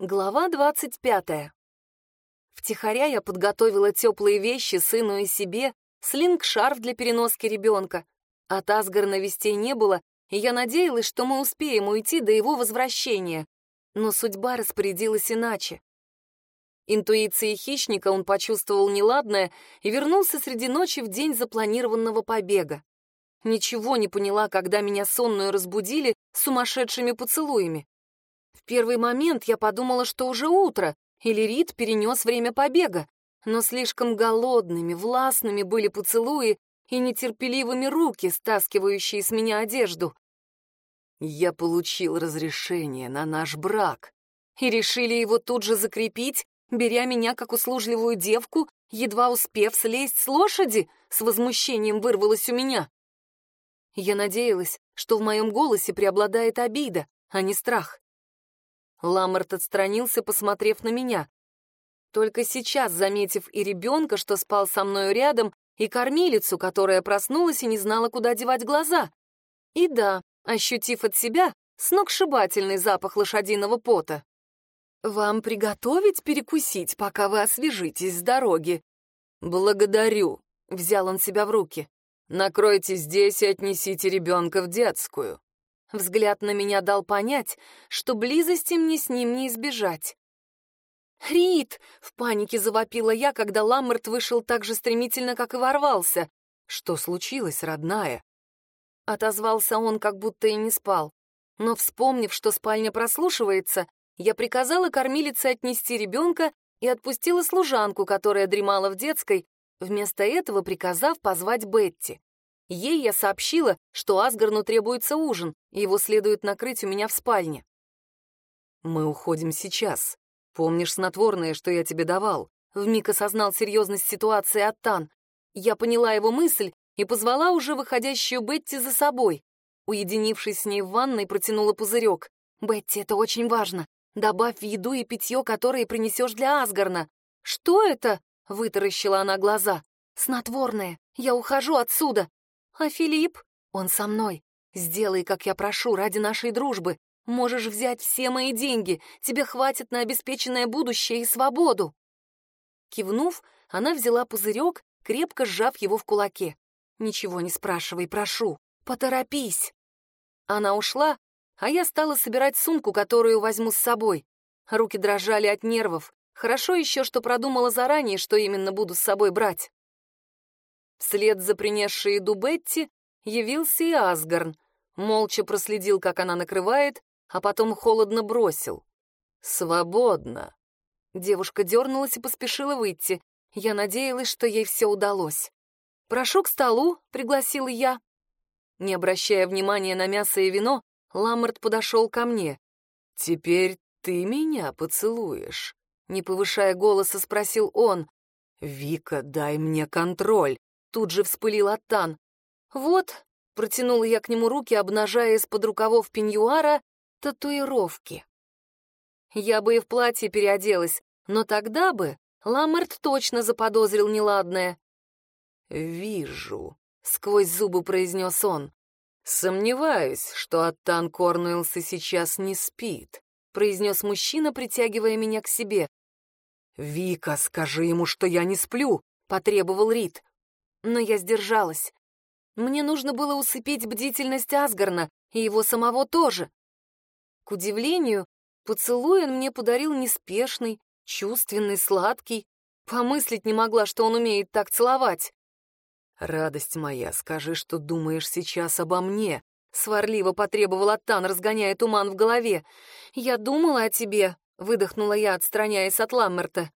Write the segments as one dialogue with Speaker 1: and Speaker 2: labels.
Speaker 1: Глава двадцать пятая. Втихаря я подготовила теплые вещи сыну и себе, слинг-шарф для переноски ребенка. От Асгарна вестей не было, и я надеялась, что мы успеем уйти до его возвращения. Но судьба распорядилась иначе. Интуицией хищника он почувствовал неладное и вернулся среди ночи в день запланированного побега. Ничего не поняла, когда меня сонную разбудили сумасшедшими поцелуями. Первый момент я подумала, что уже утро, или Рид перенес время побега, но слишком голодными, властными были поцелуи и нетерпеливыми руки, стаскивающие с меня одежду. Я получил разрешение на наш брак. И решили его тут же закрепить, беря меня как услужливую девку, едва успев слезть с лошади, с возмущением вырвалось у меня. Я надеялась, что в моем голосе преобладает обида, а не страх. Ламарт отстранился, посмотрев на меня. Только сейчас, заметив и ребенка, что спал со мною рядом, и кормилицу, которая проснулась и не знала, куда девать глаза. И да, ощутив от себя сногсшибательный запах лошадиного пота. «Вам приготовить перекусить, пока вы освежитесь с дороги?»
Speaker 2: «Благодарю», — взял он себя в руки. «Накройте здесь и отнесите ребенка в детскую».
Speaker 1: Взгляд на меня дал понять, что близости мне с ним не избежать. «Рит!» — в панике завопила я, когда Ламмерт вышел так же стремительно, как и ворвался.
Speaker 2: «Что случилось, родная?»
Speaker 1: Отозвался он, как будто и не спал. Но, вспомнив, что спальня прослушивается, я приказала кормилице отнести ребенка и отпустила служанку, которая дремала в детской, вместо этого приказав позвать Бетти. Ей я сообщила, что Асгарну требуется ужин, и его следует накрыть у меня в спальне.
Speaker 2: «Мы уходим сейчас. Помнишь снотворное, что я тебе давал?»
Speaker 1: Вмиг осознал серьезность ситуации Аттан. Я поняла его мысль и позвала уже выходящую Бетти за собой. Уединившись с ней в ванной, протянула пузырек. «Бетти, это очень важно. Добавь в еду и питье, которые принесешь для Асгарна». «Что это?» — вытаращила она глаза. «Снотворное. Я ухожу отсюда. «А Филипп? Он со мной. Сделай, как я прошу, ради нашей дружбы. Можешь взять все мои деньги. Тебе хватит на обеспеченное будущее и свободу». Кивнув, она взяла пузырек, крепко сжав его в кулаке. «Ничего не спрашивай, прошу. Поторопись». Она ушла, а я стала собирать сумку, которую возьму с собой. Руки дрожали от нервов. Хорошо еще, что продумала заранее, что именно буду с собой брать. Вслед за принесшей еду Бетти явился и Асгарн, молча проследил, как она накрывает, а потом холодно бросил. «Свободно!» Девушка дернулась и поспешила выйти. Я надеялась, что ей все удалось. «Прошу к столу», — пригласила я. Не обращая внимания на мясо и вино, Ламмарт подошел ко мне.
Speaker 2: «Теперь ты меня поцелуешь?»
Speaker 1: Не повышая голоса, спросил он.
Speaker 2: «Вика, дай мне контроль.
Speaker 1: Тут же вспылил Аттан. «Вот», — протянула я к нему руки, обнажая из-под рукавов пеньюара татуировки. Я бы и в платье переоделась, но тогда бы Ламерт точно заподозрил неладное.
Speaker 2: «Вижу», — сквозь зубы произнес он. «Сомневаюсь, что Аттан Корнуэлса сейчас не спит», — произнес мужчина, притягивая меня к себе.
Speaker 1: «Вика, скажи ему, что я не сплю», — потребовал Рид но я сдержалась. Мне нужно было усыпить бдительность Асгарна и его самого тоже. К удивлению, поцелуй он мне подарил неспешный, чувственный, сладкий. Помыслить не могла, что он умеет так целовать.
Speaker 2: «Радость моя, скажи, что думаешь сейчас обо мне», —
Speaker 1: сварливо потребовал Аттан, разгоняя туман в голове. «Я думала о тебе», — выдохнула я, отстраняясь от Ламмерта.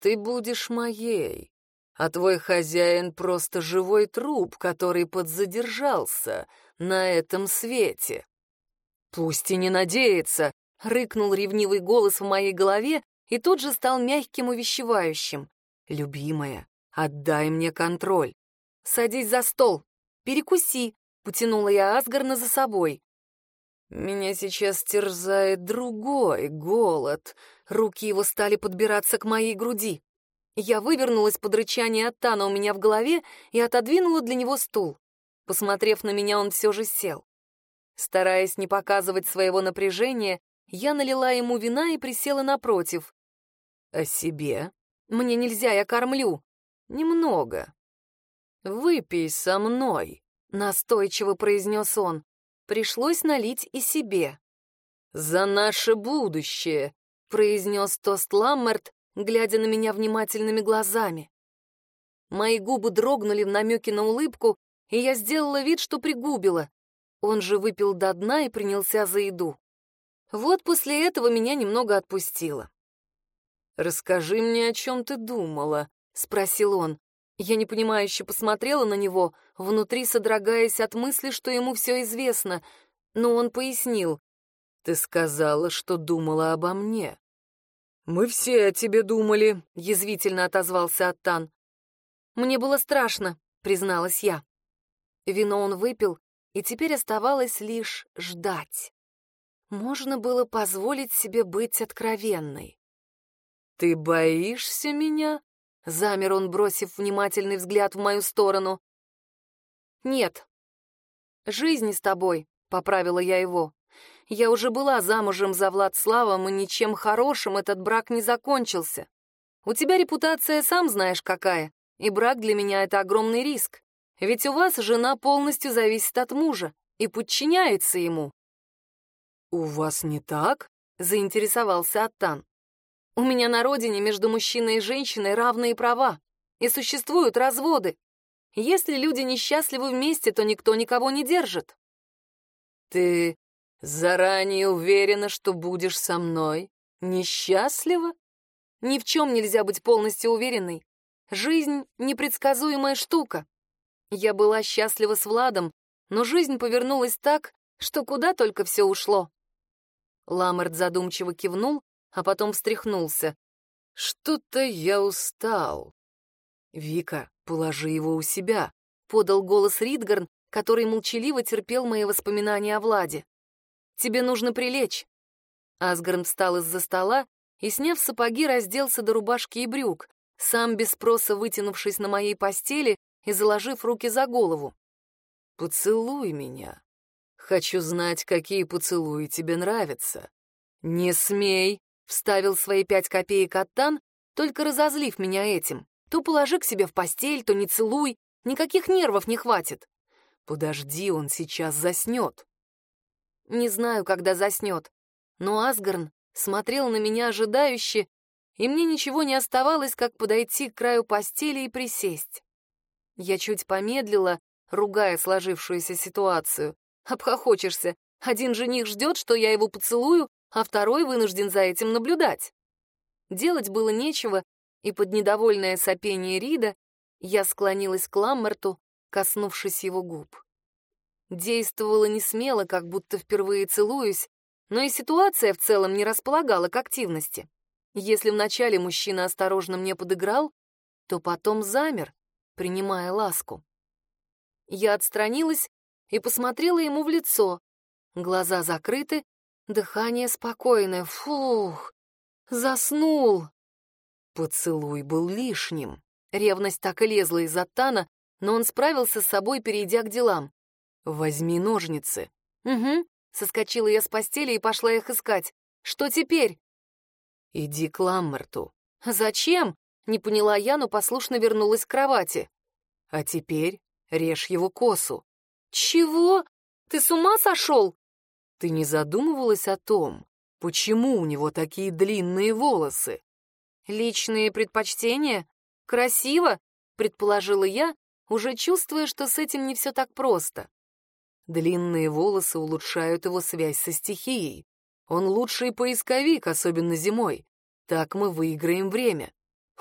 Speaker 2: «Ты будешь моей», а твой хозяин просто живой труп, который подзадержался на этом свете.
Speaker 1: Пусть и не надеется, рыкнул ревнивый голос в моей голове и тут же стал мягким увещевающим. Любимая, отдай мне контроль. Садись за стол, перекуси, потянула я Асгарна за собой. Меня сейчас терзает другой голод. Руки его стали подбираться к моей груди. Я вывернулась под рычание Аттана у меня в голове и отодвинула для него стул. Посмотрев на меня, он все же сел. Стараясь не показывать своего напряжения, я налила ему вина и присела напротив.
Speaker 2: «О себе?»
Speaker 1: «Мне нельзя, я кормлю».
Speaker 2: «Немного». «Выпей со мной», — настойчиво произнес он. Пришлось налить и себе. «За наше будущее», — произнес тост Ламмерт, глядя на меня внимательными глазами. Мои губы дрогнули в намеке на улыбку, и я сделала вид, что пригубила. Он же выпил до дна и принялся за еду. Вот после этого меня немного отпустило. «Расскажи мне, о чем ты думала», — спросил он. Я непонимающе посмотрела на него, внутри содрогаясь от мысли, что ему все известно, но он пояснил. «Ты сказала, что думала обо мне». «Мы все о тебе думали», — язвительно отозвался Аттан. «Мне было страшно», — призналась я. Вино он выпил, и теперь оставалось лишь ждать. Можно было позволить себе быть откровенной. «Ты боишься меня?» — замер он, бросив внимательный взгляд в мою сторону. «Нет. Жизни с тобой», — поправила я его. Я уже была замужем за Владславом, и ничем хорошим этот брак не закончился. У тебя репутация, сам знаешь, какая, и брак для меня — это огромный риск. Ведь у вас жена полностью зависит от мужа и подчиняется ему». «У вас не так?» — заинтересовался Аттан. «У меня на родине между мужчиной и женщиной равные права, и существуют разводы. Если люди несчастливы вместе, то никто никого не держит». «Ты Заранее уверена, что будешь со мной? Несчастлива? Ни в чем нельзя быть полностью уверенной. Жизнь — непредсказуемая штука. Я была счастлива с Владом, но жизнь повернулась так, что куда только все ушло. Ламерт задумчиво кивнул, а потом встряхнулся. «Что-то я устал». «Вика, положи его у себя», — подал голос Ридгарн, который молчаливо терпел мои воспоминания о Владе. Тебе нужно прилечь». Асгарн встал из-за стола и, сняв сапоги, разделся до рубашки и брюк, сам без спроса вытянувшись на моей постели и заложив руки за голову. «Поцелуй меня. Хочу знать, какие поцелуи тебе нравятся». «Не смей!» — вставил свои пять копеек Аттан, только разозлив меня этим. То положи к себе в постель, то не целуй, никаких нервов не хватит. Подожди, он сейчас заснет. Не знаю, когда заснет. Но Асгарн смотрел на меня ожидающе, и мне ничего не оставалось, как подойти к краю постели и присесть. Я чуть помедлила, ругая сложившуюся ситуацию. Обхохочешься. Один жених ждет, что я его поцелую, а второй вынужден за этим наблюдать. Делать было нечего, и под недовольное сопение Рида я склонилась к Ламмерту, коснувшись его губ. Действовала не смело, как будто впервые целуюсь, но и ситуация в целом не располагала к активности. Если вначале мужчина осторожно мне подыграл, то потом замер, принимая ласку. Я отстранилась и посмотрела ему в лицо. Глаза закрыты, дыхание спокойное. Фух, заснул. Поцелуй был лишним. Ревность так и лезла из Тана, но он справился с собой, перейдя к делам. «Возьми ножницы». «Угу». Соскочила я с постели и пошла их искать. «Что теперь?» «Иди к Ламмерту». «Зачем?» — не поняла я, но послушно вернулась к кровати. «А теперь режь его косу». «Чего? Ты с ума сошел?» «Ты не задумывалась о том, почему у него такие длинные волосы?» «Личные предпочтения? Красиво?» — предположила я, уже чувствуя, что с этим не все так просто. Длинные волосы улучшают его связь со стихией. Он лучший поисковик, особенно зимой. Так мы выиграем время.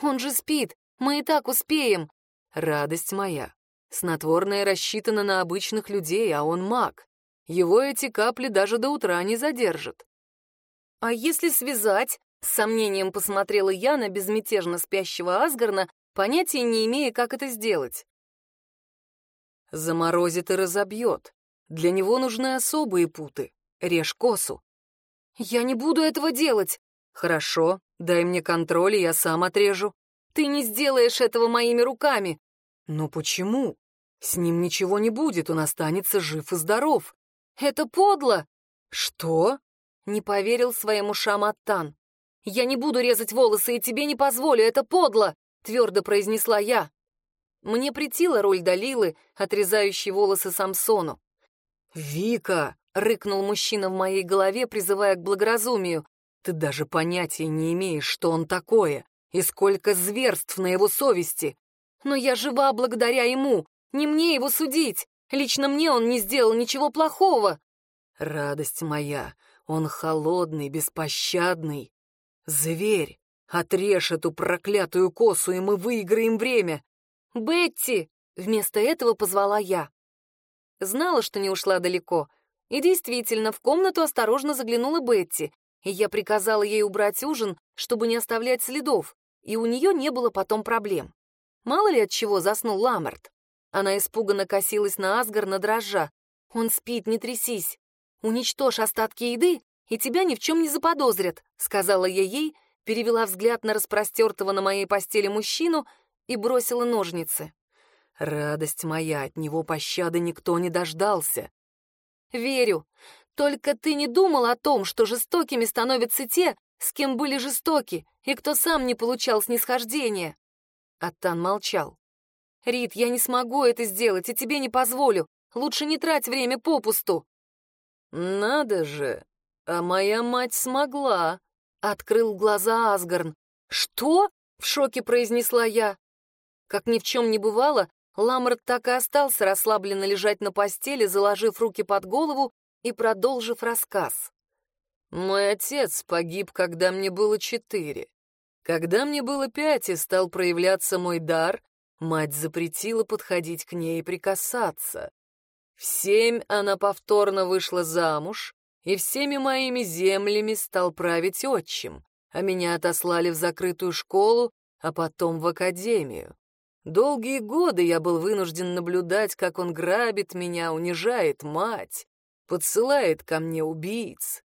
Speaker 2: Он же спит, мы и так успеем. Радость моя. Снотворное рассчитано на обычных людей, а он маг. Его эти капли даже до утра не задержат. А если связать? С сомнением посмотрела я на безмятежно спящего Асгарна, понятия не имея, как это сделать. Заморозит и разобьет. Для него нужны особые путы. Режь косу. Я не буду этого делать. Хорошо, дай мне контроль, и я сам отрежу. Ты не сделаешь этого моими руками. Но почему? С ним ничего не будет, он останется жив и здоров. Это подло. Что?
Speaker 1: Не поверил своим ушам Аттан. «Я не буду резать волосы и тебе не позволю, это подло!» — твердо произнесла я. Мне притила роль Далилы, отрезающей волосы Самсону.
Speaker 2: «Вика!»
Speaker 1: — рыкнул мужчина в моей голове, призывая к благоразумию.
Speaker 2: «Ты даже понятия не имеешь, что он такое, и сколько зверств на его совести!»
Speaker 1: «Но я жива благодаря ему, не мне его судить. Лично мне он не сделал ничего плохого».
Speaker 2: «Радость моя, он холодный, беспощадный. Зверь, отрежь эту проклятую косу, и мы выиграем время.
Speaker 1: «Бетти!» — вместо этого позвала я. Знала, что не ушла далеко. И действительно, в комнату осторожно заглянула Бетти, и я приказала ей убрать ужин, чтобы не оставлять следов, и у нее не было потом проблем. Мало ли от чего заснул Ламарт. Она испуганно косилась на Асгар на дрожжа. «Он спит, не трясись. Уничтожь остатки еды, и тебя ни в чем не заподозрят», — сказала я ей, перевела взгляд на распростертого на моей постели мужчину и бросила ножницы.
Speaker 2: «Радость моя, от него пощады никто не дождался».
Speaker 1: «Верю. Только ты не думал о том, что жестокими становятся те, с кем были жестоки, и кто сам не получал снисхождения». Аттан молчал. «Рит, я не смогу это сделать, и тебе не позволю. Лучше не трать время попусту».
Speaker 2: «Надо же! А моя мать смогла!» — открыл глаза Асгарн.
Speaker 1: «Что?» — в шоке произнесла я. Как ни в чем не бывало, Ламарт так и остался расслабленно лежать на постели, заложив руки под голову и продолжив рассказ.
Speaker 2: «Мой отец погиб, когда мне было четыре. Когда мне было пять и стал проявляться мой дар, мать запретила подходить к ней и прикасаться. В семь она повторно вышла замуж, и всеми моими землями стал править отчим, а меня отослали в закрытую школу, а потом в академию. Долгие годы я был вынужден наблюдать, как он грабит меня, унижает мать, подсылает ко мне убийц.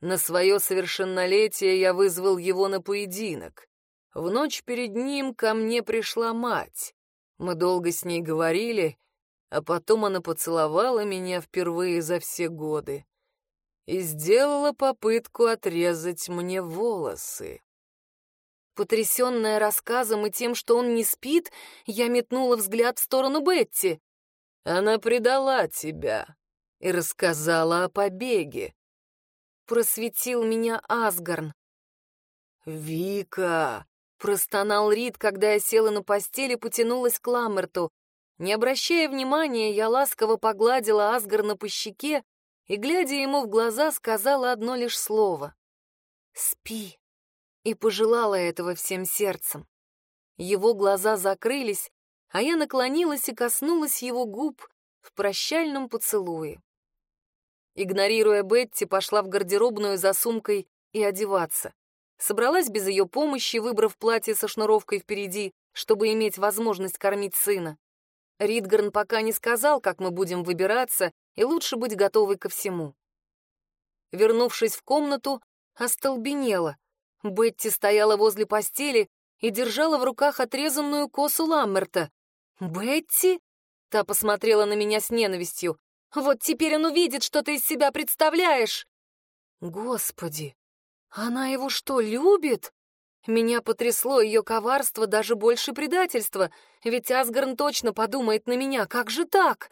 Speaker 2: На свое совершеннолетие я вызвал его на поединок. В ночь перед ним ко мне пришла мать. Мы долго с ней говорили, а потом она поцеловала меня впервые за все годы и сделала попытку отрезать мне волосы.
Speaker 1: Потрясенная рассказом и тем, что он не спит, я метнула взгляд в сторону Бетти.
Speaker 2: «Она предала тебя и рассказала о побеге».
Speaker 1: Просветил меня Асгарн.
Speaker 2: «Вика!»
Speaker 1: — простонал Рид, когда я села на постели и потянулась к Ламерту. Не обращая внимания, я ласково погладила Асгарна по щеке и, глядя ему в глаза, сказала одно лишь слово. «Спи» и пожелала этого всем сердцем. Его глаза закрылись, а я наклонилась и коснулась его губ в прощальном поцелуе. Игнорируя Бетти, пошла в гардеробную за сумкой и одеваться. Собралась без ее помощи, выбрав платье со шнуровкой впереди, чтобы иметь возможность кормить сына. Ридгарн пока не сказал, как мы будем выбираться, и лучше быть готовой ко всему. Вернувшись в комнату, остолбенела. Бетти стояла возле постели и держала в руках отрезанную косу Ламмерта. «Бетти?» — та посмотрела на меня с ненавистью. «Вот теперь он увидит, что ты из себя представляешь!» «Господи! Она его что, любит?» Меня потрясло ее коварство даже больше предательства, ведь Асгарн точно подумает на меня, как же так?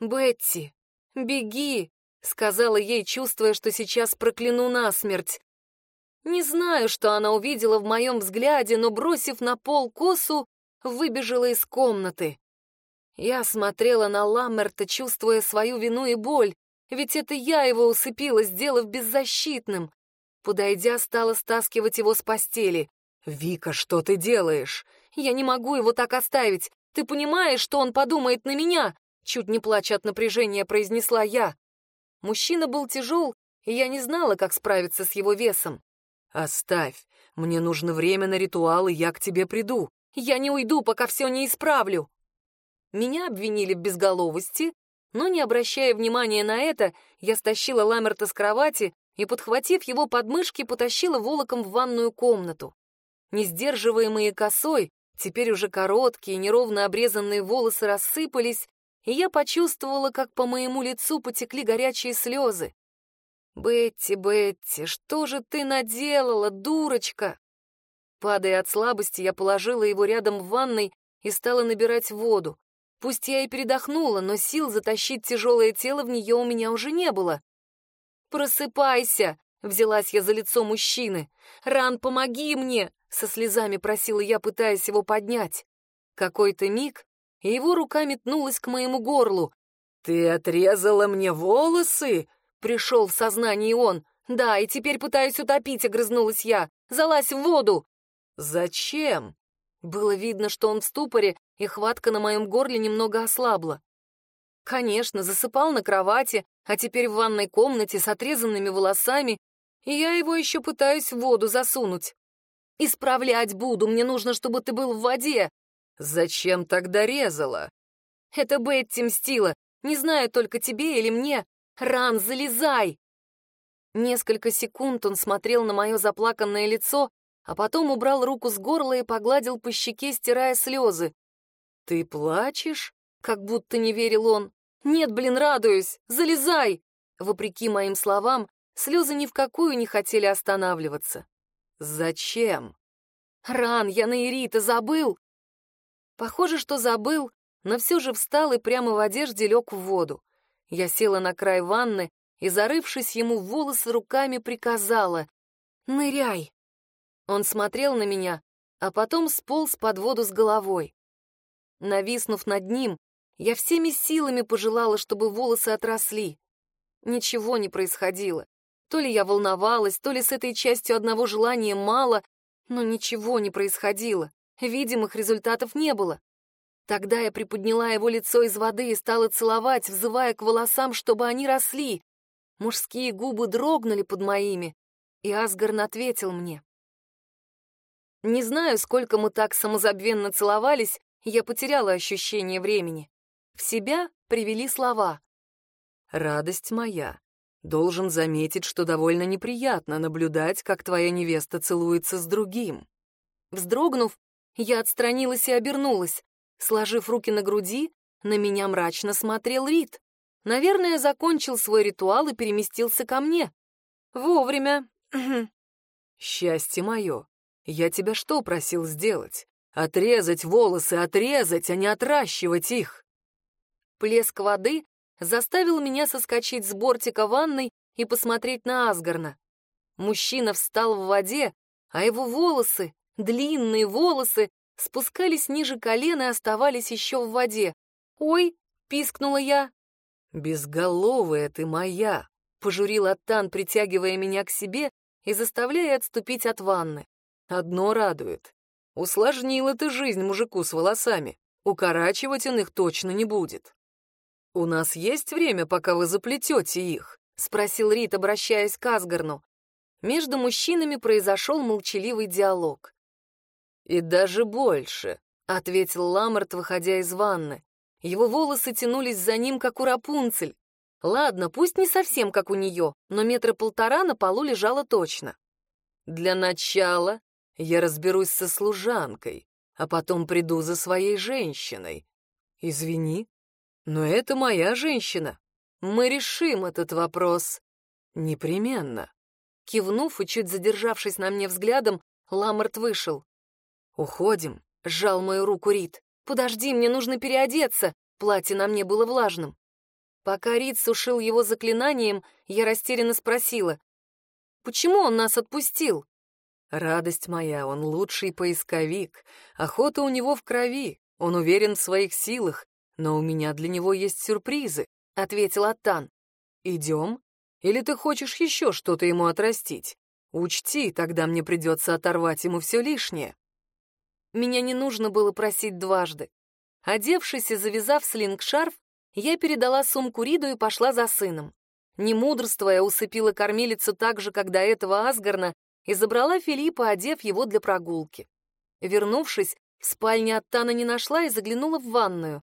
Speaker 1: «Бетти, беги!» — сказала ей, чувствуя, что сейчас прокляну насмерть. Не знаю, что она увидела в моем взгляде, но, бросив на пол косу, выбежала из комнаты. Я смотрела на Ламмерта, чувствуя свою вину и боль, ведь это я его усыпила, сделав беззащитным. Подойдя, стала стаскивать его с постели.
Speaker 2: «Вика, что ты делаешь?»
Speaker 1: «Я не могу его так оставить. Ты понимаешь, что он подумает на меня?» Чуть не плача от напряжения, произнесла я. Мужчина был тяжел, и я не знала, как справиться с его весом.
Speaker 2: «Оставь. Мне нужно время на ритуал, и я к тебе приду.
Speaker 1: Я не уйду, пока все не исправлю». Меня обвинили в безголовости, но, не обращая внимания на это, я стащила Ламерта с кровати и, подхватив его подмышки, потащила волоком в ванную комнату. Несдерживаемые косой, теперь уже короткие, неровно обрезанные волосы рассыпались, и я почувствовала, как по моему лицу потекли горячие слезы. «Бетти, Бетти, что же ты наделала, дурочка?» Падая от слабости, я положила его рядом в ванной и стала набирать воду. Пусть я и передохнула, но сил затащить тяжелое тело в нее у меня уже не было. «Просыпайся!» — взялась я за лицо мужчины. «Ран, помоги мне!» — со слезами просила я, пытаясь его поднять. Какой-то миг, и его рука метнулась к моему горлу. «Ты отрезала мне волосы?» — пришел в сознание он. «Да, и теперь пытаюсь утопить», — огрызнулась я. «Залазь в воду!» «Зачем?» Было видно, что он в ступоре, и хватка на моем горле немного ослабла. Конечно, засыпал на кровати, а теперь в ванной комнате с отрезанными волосами, и я его еще пытаюсь в воду засунуть. Исправлять буду, мне нужно, чтобы ты был в воде. Зачем тогда резала? Это Бетти мстила, не знаю, только тебе или мне. Ран, залезай! Несколько секунд он смотрел на мое заплаканное лицо, а потом убрал руку с горла и погладил по щеке, стирая слезы. «Ты плачешь?» — как будто не верил он. «Нет, блин, радуюсь! Залезай!» Вопреки моим словам, слезы ни в какую не хотели останавливаться. «Зачем?» «Ран, я на Ирита забыл!» Похоже, что забыл, но все же встал и прямо в одежде лег в воду. Я села на край ванны и, зарывшись ему в волосы руками, приказала «Ныряй!» Он смотрел на меня, а потом сполз под воду с головой. Нависнув над ним, я всеми силами пожелала, чтобы волосы отросли. Ничего не происходило. То ли я волновалась, то ли с этой частью одного желания мало, но ничего не происходило. Видимых результатов не было. Тогда я приподняла его лицо из воды и стала целовать, взывая к волосам, чтобы они росли. Мужские губы дрогнули под моими, и Асгарн ответил мне. Не знаю, сколько мы так самозабвенно целовались, я потеряла ощущение времени. В себя привели слова. «Радость моя, должен заметить, что довольно неприятно наблюдать, как твоя невеста целуется с другим». Вздрогнув, я отстранилась и обернулась. Сложив руки на груди, на меня мрачно смотрел Рид. Наверное, закончил свой ритуал и переместился ко мне. Вовремя. «Счастье мое, я тебя что просил сделать? Отрезать волосы, отрезать, а не отращивать их. Плеск воды заставил меня соскочить с бортика ванной и посмотреть на Асгарна. Мужчина встал в воде, а его волосы, длинные волосы, спускались ниже колена и оставались еще в воде. «Ой!» — пискнула я. «Безголовая ты моя!» — пожурил Аттан, притягивая меня к себе и заставляя отступить от ванны. Одно радует. Усложнила ты жизнь мужику с волосами. Укорачивать он их точно не будет. «У нас есть время, пока вы заплетете их?» — спросил Рит, обращаясь к Асгарну. Между мужчинами произошел молчаливый диалог. «И даже больше», — ответил Ламарт, выходя из ванны. Его волосы тянулись за ним, как у Рапунцель. Ладно, пусть не совсем как у нее, но метра полтора на полу лежало точно. «Для начала я разберусь со служанкой, а потом приду за своей женщиной. Извини, но это моя женщина. Мы решим этот вопрос. Непременно. Кивнув и чуть задержавшись на мне взглядом, Ламарт вышел. «Уходим», — сжал мою руку Рит. «Подожди, мне нужно переодеться». Платье на мне было влажным. Пока Рит сушил его заклинанием, я растерянно спросила. «Почему он нас отпустил?» Радость моя, он лучший поисковик. Охота у него в крови. Он уверен в своих силах. Но у меня для него есть сюрпризы, — ответил Аттан. Идем? Или ты хочешь еще что-то ему отрастить? Учти, тогда мне придется оторвать ему все лишнее. Меня не нужно было просить дважды. Одевшись и завязав слинг-шарф, я передала сумку Риду и пошла за сыном. Не мудрствуя, усыпила кормилицу так же, как до этого Асгарна, и забрала Филиппа, одев его для прогулки. Вернувшись, в спальне Аттана не нашла и заглянула в ванную.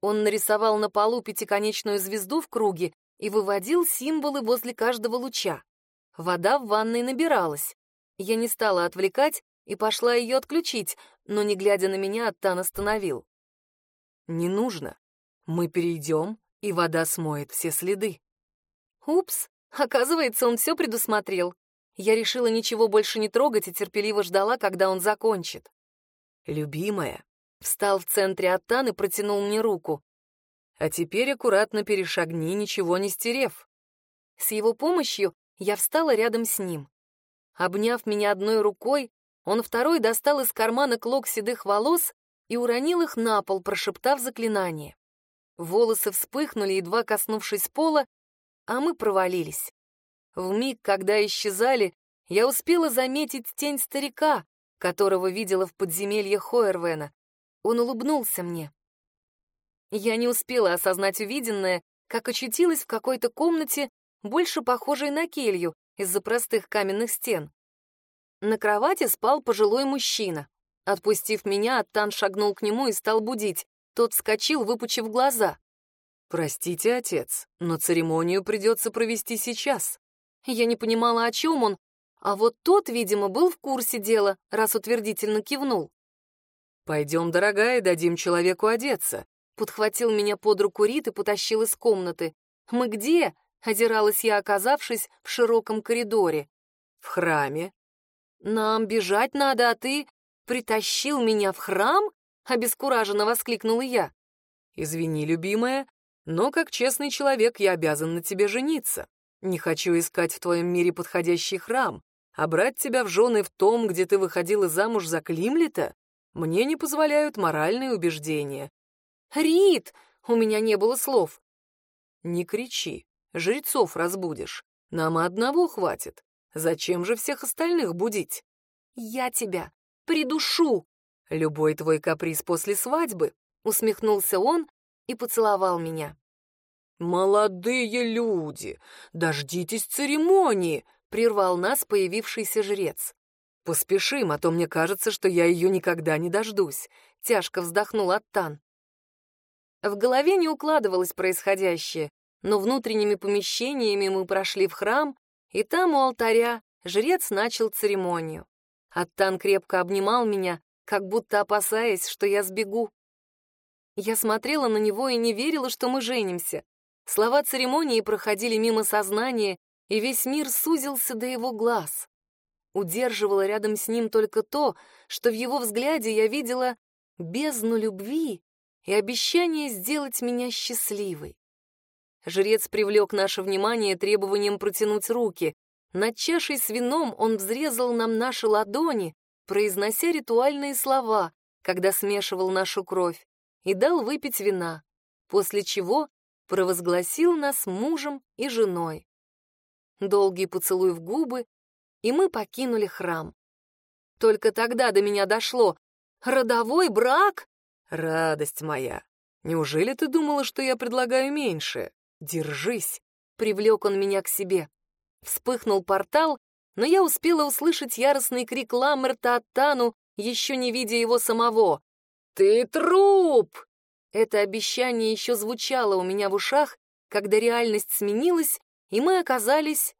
Speaker 1: Он нарисовал на полу пятиконечную звезду в круге и выводил символы возле каждого луча. Вода в ванной набиралась. Я не стала отвлекать и пошла ее отключить, но, не глядя на меня, Аттан остановил. «Не нужно. Мы перейдем, и вода смоет все следы». «Упс», Оказывается, он все предусмотрел. Я решила ничего больше не трогать и терпеливо ждала, когда он закончит.
Speaker 2: «Любимая», —
Speaker 1: встал в центре Аттан и протянул мне руку.
Speaker 2: «А теперь аккуратно перешагни, ничего не стерев».
Speaker 1: С его помощью я встала рядом с ним. Обняв меня одной рукой, он второй достал из кармана клок седых волос и уронил их на пол, прошептав заклинание. Волосы вспыхнули, едва коснувшись пола, а мы провалились. В миг, когда исчезали, я успела заметить тень старика, которого видела в подземелье Хойервена. Он улыбнулся мне. Я не успела осознать увиденное, как очутилась в какой-то комнате, больше похожей на келью из-за простых каменных стен. На кровати спал пожилой мужчина. Отпустив меня, Аттан шагнул к нему и стал будить. Тот вскочил, выпучив глаза.
Speaker 2: «Простите, отец, но церемонию придется провести сейчас».
Speaker 1: Я не понимала, о чем он, а вот тот, видимо, был в курсе дела, раз утвердительно кивнул.
Speaker 2: «Пойдем, дорогая, дадим человеку одеться»,
Speaker 1: подхватил меня под руку Рит и потащил из комнаты. «Мы где?» — озиралась я, оказавшись в широком коридоре.
Speaker 2: «В храме».
Speaker 1: «Нам бежать надо, а ты притащил меня в храм?» обескураженно воскликнула я.
Speaker 2: Извини, любимая, но как честный человек я обязан на тебе жениться. Не хочу искать в твоем мире подходящий храм, а брать тебя в жены в том, где ты выходила замуж за Климлета, мне не позволяют моральные убеждения.
Speaker 1: Рит, у меня не было слов.
Speaker 2: Не кричи, жрецов разбудишь. Нам одного хватит. Зачем же всех остальных будить?
Speaker 1: Я тебя придушу,
Speaker 2: «Любой твой каприз после свадьбы», — усмехнулся он и поцеловал меня. «Молодые люди, дождитесь церемонии», — прервал нас появившийся жрец. «Поспешим, а то мне кажется, что я ее никогда не дождусь», — тяжко вздохнул Аттан.
Speaker 1: В голове не укладывалось происходящее, но внутренними помещениями мы прошли в храм, и там у алтаря жрец начал церемонию. Аттан крепко обнимал меня, как будто опасаясь, что я сбегу. Я смотрела на него и не верила, что мы женимся. Слова церемонии проходили мимо сознания, и весь мир сузился до его глаз. Удерживала рядом с ним только то, что в его взгляде я видела бездну любви и обещание сделать меня счастливой. Жрец привлек наше внимание требованием протянуть руки. Над чашей с вином он взрезал нам наши ладони, произнося ритуальные слова, когда смешивал нашу кровь, и дал выпить вина, после чего провозгласил нас мужем и женой. Долгий поцелуй в губы, и мы покинули храм. Только тогда до меня дошло. Родовой брак?
Speaker 2: Радость моя! Неужели ты думала, что я предлагаю меньше? Держись!
Speaker 1: Привлек он меня к себе. Вспыхнул портал, но я успела услышать яростный крик Ламерта от Тану, еще не видя его самого. «Ты труп!» Это обещание еще звучало у меня в ушах, когда реальность сменилась, и мы оказались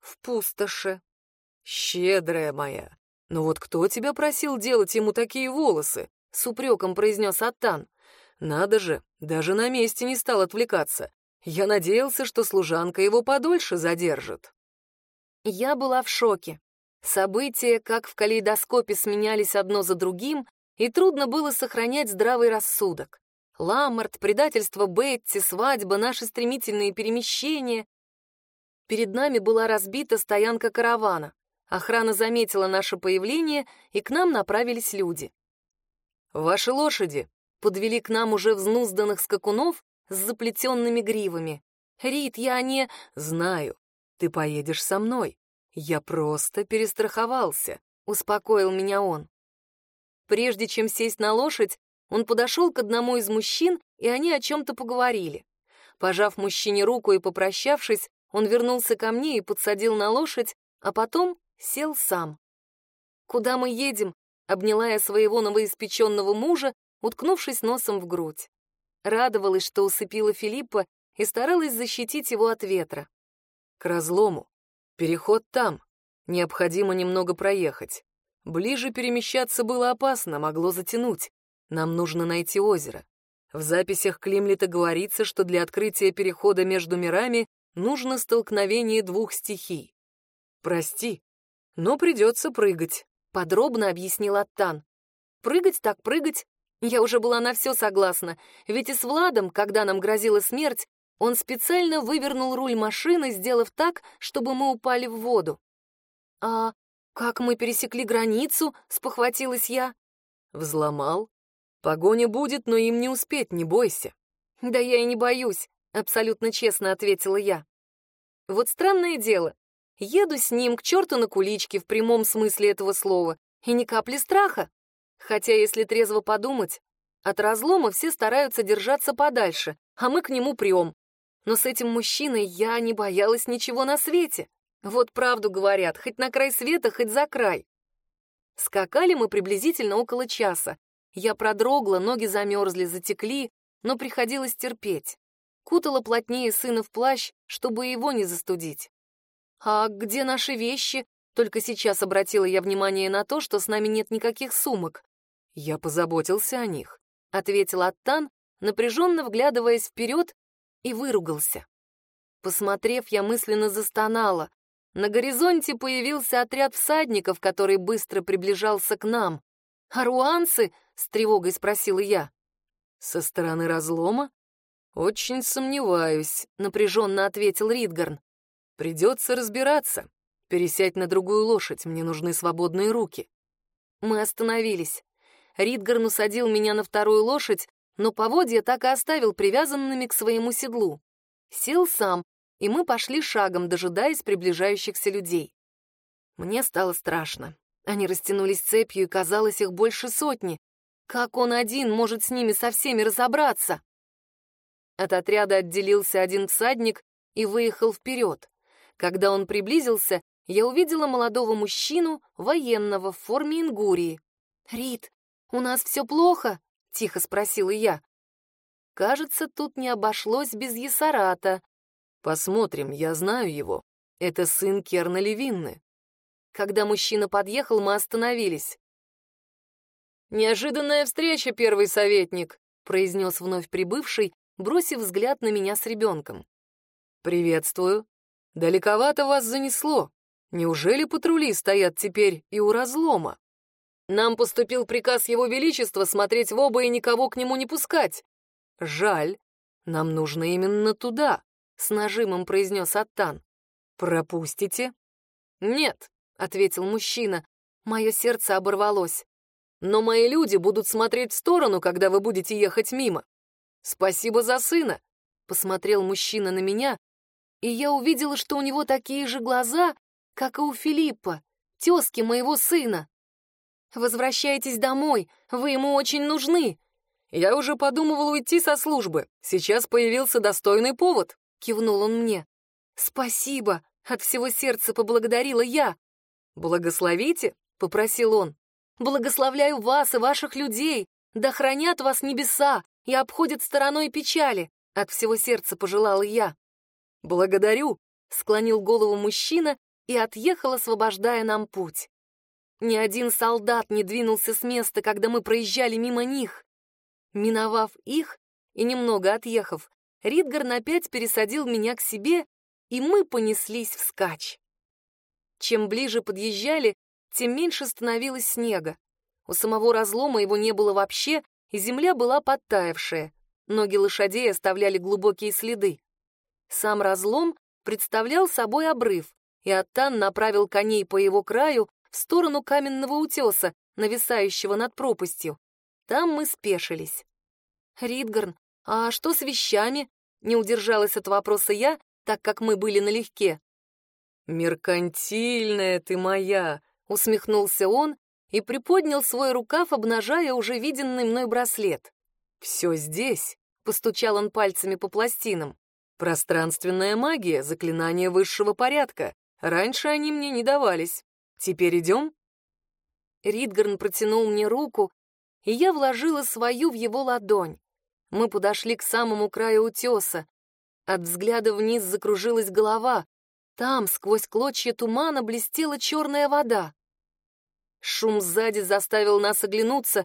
Speaker 1: в пустоши.
Speaker 2: «Щедрая моя! Но вот кто тебя просил делать ему такие волосы?» — с упреком произнес Аттан. «Надо же, даже на месте не стал отвлекаться. Я надеялся, что служанка его подольше задержит».
Speaker 1: Я была в шоке. События, как в калейдоскопе, сменялись одно за другим, и трудно было сохранять здравый рассудок. Ламарт, предательство Бетти, свадьба, наши стремительные перемещения. Перед нами была разбита стоянка каравана. Охрана заметила наше появление, и к нам направились люди.
Speaker 2: «Ваши лошади!» — подвели к нам уже взнузданных скакунов с заплетенными гривами. «Рит, я не...» «Знаю. Ты поедешь со мной. Я просто перестраховался, успокоил меня он.
Speaker 1: Прежде чем сесть на лошадь, он подошел к одному из мужчин, и они о чем-то поговорили. Пожав мужчине руку и попрощавшись, он вернулся ко мне и подсадил на лошадь, а потом сел сам. «Куда мы едем?» — обняла я своего новоиспеченного мужа, уткнувшись носом в грудь. Радовалась, что усыпила Филиппа и старалась защитить его от ветра
Speaker 2: к разлому. Переход там. Необходимо немного проехать. Ближе перемещаться было опасно, могло затянуть. Нам нужно найти озеро. В записях Климлета говорится, что для открытия перехода между мирами нужно столкновение двух стихий. Прости, но придется прыгать, подробно объяснил Аттан. Прыгать так прыгать. Я уже была на все согласна, ведь и с Владом, когда нам грозила смерть, он специально вывернул руль машины, сделав так, чтобы мы упали в воду. «А как мы пересекли границу?» — спохватилась я. «Взломал. Погоня будет, но им не успеть, не бойся». «Да я и не боюсь», — абсолютно честно ответила я. Вот странное дело. Еду с ним к черту на куличке в прямом смысле этого слова, и ни капли страха. Хотя, если трезво подумать, от разлома все стараются держаться подальше, а мы к нему прем. Но с этим мужчиной я не боялась ничего на свете. Вот правду говорят, хоть на край света, хоть за край. Скакали мы приблизительно около часа. Я продрогла, ноги замерзли, затекли, но приходилось терпеть. Кутала плотнее сына в плащ, чтобы его не застудить. «А где наши вещи?» Только сейчас обратила я внимание на то, что с нами нет никаких сумок. «Я позаботился о них», — ответил Аттан, напряженно вглядываясь вперед и выругался. Посмотрев, я мысленно застонала. На горизонте появился отряд всадников, который быстро приближался к нам. «Аруанцы?» — с тревогой спросила я. «Со стороны разлома?» «Очень сомневаюсь», — напряженно ответил Ридгарн. «Придется разбираться. Пересядь на другую лошадь, мне нужны свободные руки». Мы остановились. Ридгарн усадил меня на вторую лошадь, но поводья так и оставил привязанными к своему седлу. Сел сам, и мы пошли шагом, дожидаясь приближающихся людей. Мне стало страшно. Они растянулись цепью, и казалось, их больше сотни. Как он один может с ними со всеми разобраться? От отряда отделился один всадник и выехал вперед. Когда он приблизился, я увидела молодого мужчину, военного, в форме ингурии. «Рит, у нас все плохо?» — тихо спросила я. Кажется, тут не обошлось без Есарата. Посмотрим, я знаю его. Это сын Керна Левинны. Когда мужчина подъехал, мы остановились. «Неожиданная встреча, первый советник», — произнес вновь прибывший, бросив взгляд на меня с ребенком. «Приветствую. Далековато вас занесло. Неужели патрули стоят теперь и у разлома?» Нам поступил приказ Его Величества смотреть в оба и никого к нему не пускать. Жаль, нам нужно именно туда, с нажимом произнес Аттан. Пропустите? Нет, ответил мужчина. Мое сердце оборвалось. Но мои люди будут смотреть в сторону, когда вы будете ехать мимо. Спасибо за сына, посмотрел мужчина на меня, и я увидела, что у него такие же глаза, как и у Филиппа, тезки моего сына. Возвращайтесь домой, вы ему очень нужны. Я уже подумывал уйти со службы. Сейчас появился достойный повод, кивнул он мне. Спасибо, от всего сердца поблагодарила я. Благословите, попросил он. Благословляю вас и ваших людей, да хранят вас небеса и обходят стороной печали, от всего сердца пожелала я. Благодарю, склонил голову мужчина и отъехал, освобождая нам путь. Ни один солдат не двинулся с места, когда мы проезжали мимо них. Миновав их и немного отъехав, Ридгарн опять пересадил меня к себе, и мы понеслись вскачь. Чем ближе подъезжали, тем меньше становилось снега. У самого разлома его не было вообще, и земля была подтаявшая. Ноги лошадей оставляли глубокие следы. Сам разлом представлял собой обрыв, и Аттан направил коней по его краю, в сторону каменного утеса, нависающего над пропастью. Там мы спешились. «Ридгарн, а что с вещами?» — не удержалась от вопроса я, так как мы были налегке. «Меркантильная ты моя!» — усмехнулся он и приподнял свой рукав, обнажая уже виденный мной браслет. «Все здесь», — постучал он пальцами по пластинам. «Пространственная магия, заклинание высшего порядка. Раньше они мне не давались. Теперь идем?» Ридгарн протянул мне руку, и я вложила свою в его ладонь. Мы подошли к самому краю утеса. От взгляда вниз закружилась голова. Там, сквозь клочья тумана, блестела черная вода. Шум сзади заставил нас оглянуться.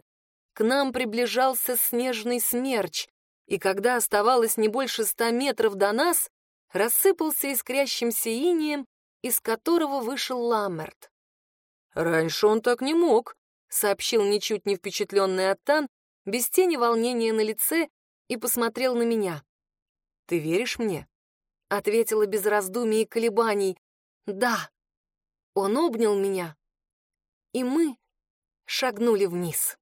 Speaker 2: К нам приближался снежный смерч, и когда оставалось не больше ста метров до нас,
Speaker 1: рассыпался искрящимся инием, из которого вышел Ламмерт.
Speaker 2: «Раньше он так не мог», —
Speaker 1: сообщил ничуть не впечатленный Аттан, без тени волнения на лице, и посмотрел на меня. «Ты веришь мне?» — ответила без раздумий и колебаний. «Да». Он обнял меня, и мы шагнули вниз.